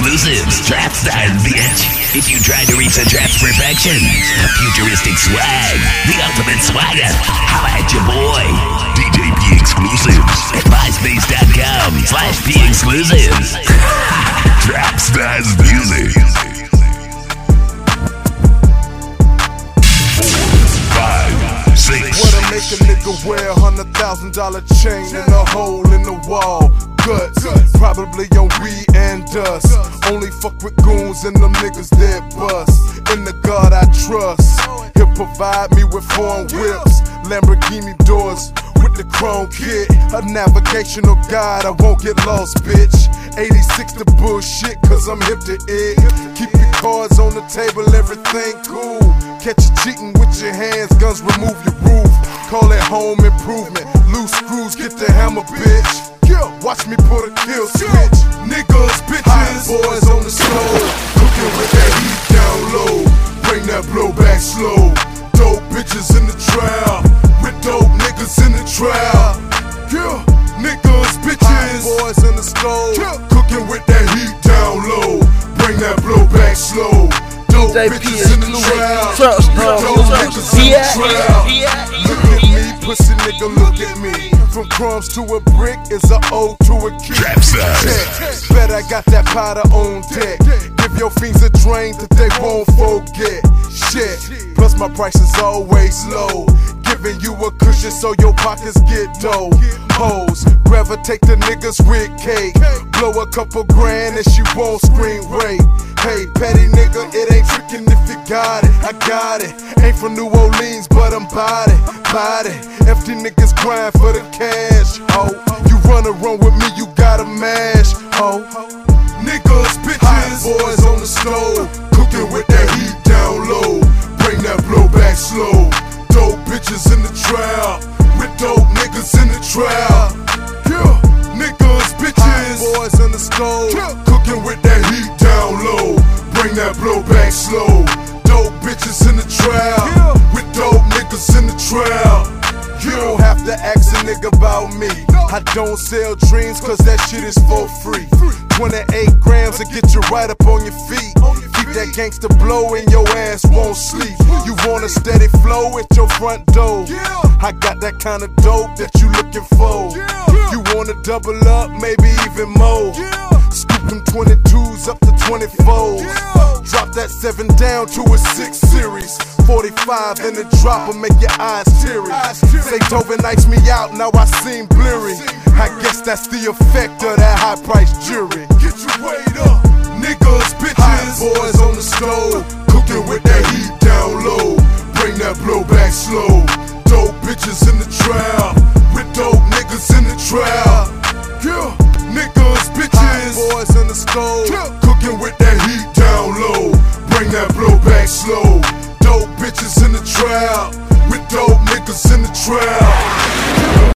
exclusives. Trap style, bitch. If you try to reach the trap's perfection, the futuristic swag, the ultimate swagger, how at your boy. DJ P exclusives at myspace.com slash P exclusives. Trap styles music. Six. What'll make a nigga wear a hundred thousand dollar chain and a hole in the wall? Guts, probably on weed and dust. Only fuck with goons and them niggas that bust. In the God I trust, he'll provide me with foreign whips, Lamborghini doors with the chrome kit. A navigational guide, I won't get lost, bitch. 86 the bullshit, cause I'm hip to it. Keep your cards on the table, everything cool. Catch you cheating with your hands, guns remove your roof. Call it home improvement. Loose screws, get the hammer, bitch. Watch me put a kill switch. Niggas, bitches, hot boys on the stove. Cooking with that heat down low. Bring that blowback slow. Dope bitches in the trap. With dope niggas in the trap. Yeah, niggas, bitches, hot boys in the stove. Cooking with that heat down low. Bring that blowback slow. Dope DJ P bitches in the trap. Trust Dope dog. niggas in the trap. Look at me, pussy nigga, look at me. From crumbs to a brick is a O to a. Trap style. Bet I got that powder on deck. Give your fiends a drain that they won't forget. Shit. Plus my price is always low. Giving you a cushion so your pockets get dough. Hoes, gravitate the niggas with cake. Blow a couple grand and she won't scream rape. Hey, petty nigga, it ain't tricking if you got it. I got it. Ain't from New Orleans, but I'm body, body. Empty niggas grind for the cash. Oh, you run around with me, you gotta mash. Oh, niggas, bitches, boys on the stove, cooking with that heat down low. Bring that blowback slow. Dope bitches in the trap, with dope niggas in the trap. Yeah, niggas, bitches, Hot boys in the stove, cooking with that heat down low. Bring that blowback slow. Dope bitches in the trap, nigga about me. I don't sell dreams cause that shit is for free. 28 grams to get you right up on your feet. Keep that gangster blow and your ass won't sleep. You want a steady flow at your front door. I got that kind of dope that you looking for. You wanna double up, maybe even more. Scoop them 22s up to 24s. Drop that 7 down to a 6 series. 45 in the dropper, make your eyes teary. Say Tovin nice me out, now I seem bleary. I guess that's the effect of that high price jury. Get your weight up. Niggas, bitches, boys on the stove. Cooking with that heat down low. Bring that blowback slow. Dope bitches in the trap. With dope niggas in the trap. Yeah, niggas, bitches, Hot boys in the stove. Cooking with that heat down low. Bring that blowback slow. Trap.